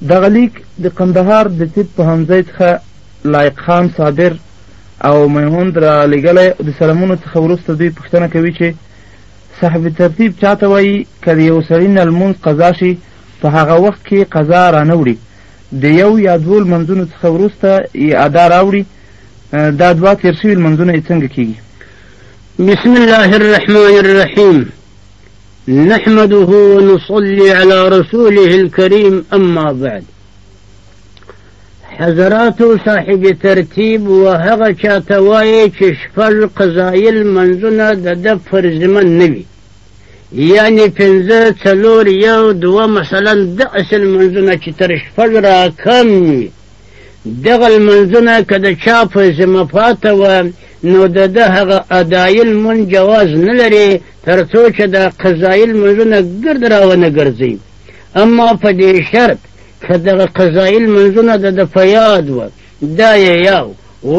دغه لیک د قندهار د طب پوهنځی څخه لایق خان صابر او میوند را لېږلی د سلامونو څخه وروسته دوی پوښتنه کوي چې صاحب ترتیب چاته وایي که د یو سړي نه لمونځ قضا شي په هغه وخت کې قضا رانه وړي د یو یا دوو لمنځونو څخه وروسته یې ادا راوړي دا دوه تېر شوي لمنځونه یې څنګه کېږي بسم الله الرحمن الرحیم نحمده ونصلي على رسوله الكريم أما بعد حضرات صاحب ترتیب و هغه چاته وایي چې شپږ قضایي لمنځونه د ده پر ذمه نه وي یعنې پنځه څلور یو دوه مثلا دغسې لمنځونه چې تر شپږ راکم وي دغه لمنځونه که د چا په ذمه پاته وه نو د ده هغه ادایي لمونځ جواز نه لري تر څو چې دا قضایي لمونځونه ګرد را ونه ګرځي اما په دې شرط که دغه قضایي لمونځونه د ده په یاد وه دا یې یو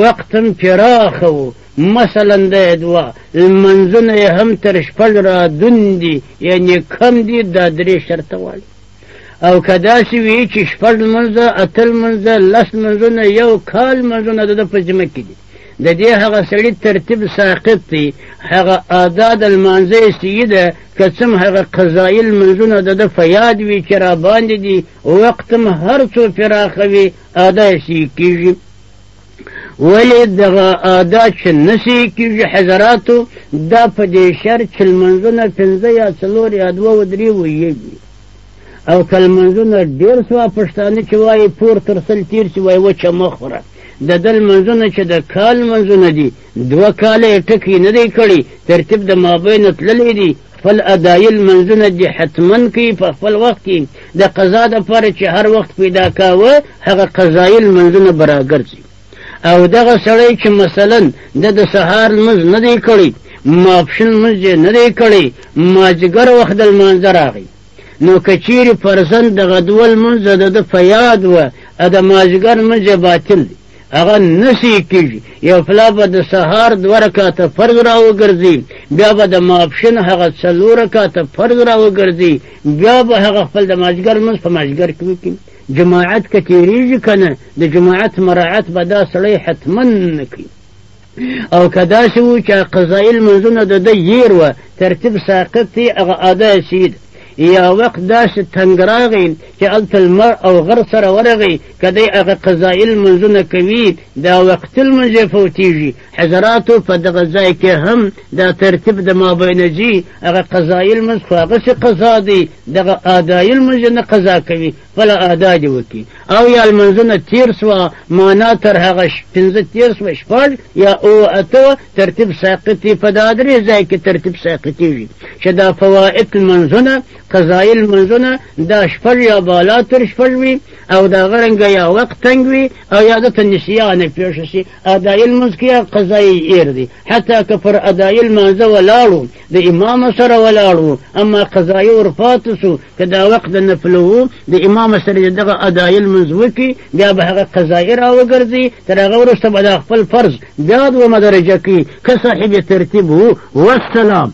وخت هم پراخه و مثلا د دوه لمنځونه یې هم تر شپږ رادون دي یعنې کم دي دا درې شرطه غواړي او که داسې وي چې شپږ لمونځه اته لمونځه لس لمونځونه یو کال لمونځونه د ده په ذمه کې دي د دې هغه سړي ترتیب ساقط دی هغه ادا د لمانځه یې سیي ده که څه هغه قضایي لمونځونه د ده په یاد وي چې را باندې دي وخت هم هر څو پراخه وي ادا یې سیي کېږي ولې دغه ادا چې نه سیي کېږي حضراتو دا په دې شرط چې لمونځونه پنځه یا څلور یا دوه و درې ویې وي او که لمونځونه ډېر سوه پښتانه چې وایي پور تر سل تېر سي وایي وچه مه خوره د ده لمونځونه چې د کال لمونځونه دي دوه کاله یې ټکی نه دی کړی ترتیب د مابینه تللی دی خپل ادایي لمونځونه دې حتما کوي په خپل وخت کې د قضا دپاره چې هر وخت پیدا کاوه هغه قضایي لمونځونه به راګرځي او دغه سړی چې مثلا د د سهار لمونځ نه دی کړی ماپښین لمونځ یې نه دی کړی مازدیګر وخت د لمانځه راغی نو که چیرې فرضاً د غدوه لمونځ د ده په یاد وه د مازدیګر لمونځ یې باطل دی هغه نسی کیږي یو پلا به د سهار دوه رکاته فرض را وګرځي بیا به د ماپښین هغه څلور رکاته فرض را وګرځي بیا به هغه خپل د مازدیګر لمونځ په مازدیګر کې وکړي جماعت که تیریږي کنه د جماعت مراعت به دا سړی حتما نه کوي او که داسې وو چې قضایي لمونځونه د ده ییر وه ترتیب ساقط دی هغه ادا سید یا وخت داسې تنګ راغی چې هلته لمر او غر سره ورغی که دی هغه قضایي لمونځونه کوي دا وقتي لمونځ یې فوتیږي حضراتو په دغه ځای کې هم دا ترتیب د مابینجي هغه قضایي لمونځ خو هغسې قضا دی دغه ادایي لمونځ نه قضا کوي خپله ادا دې وکړي او یا لمونځونه تېر سوه معنا تر هغه پنځه تېر سوه شپږ یا او اته وه ترتیب ساقط دی په دا درې ځای کې ترتیب ساقطېږي چې دا فوائد لمونځونه قضایي لمونځونه دا شپږ یا بالا تر شپږ وي او دا غرنګه یا وقت تنګ وي او یا دته نسیانه پېښه شي ادائی المنز کیا قضائی ایر دی حتی که پر ادائی المنز ولاړو د امام سره ولاړو اما قضائی ورفات سو که دا وقت د نفلو د امام سره دغه ادائی المنز وکی بیا به هغه قضائی را وګرځي تر هغه وروسته به دا خپل فرض بیا دوه مدرجه کی که صاحب ترتیب وو والسلام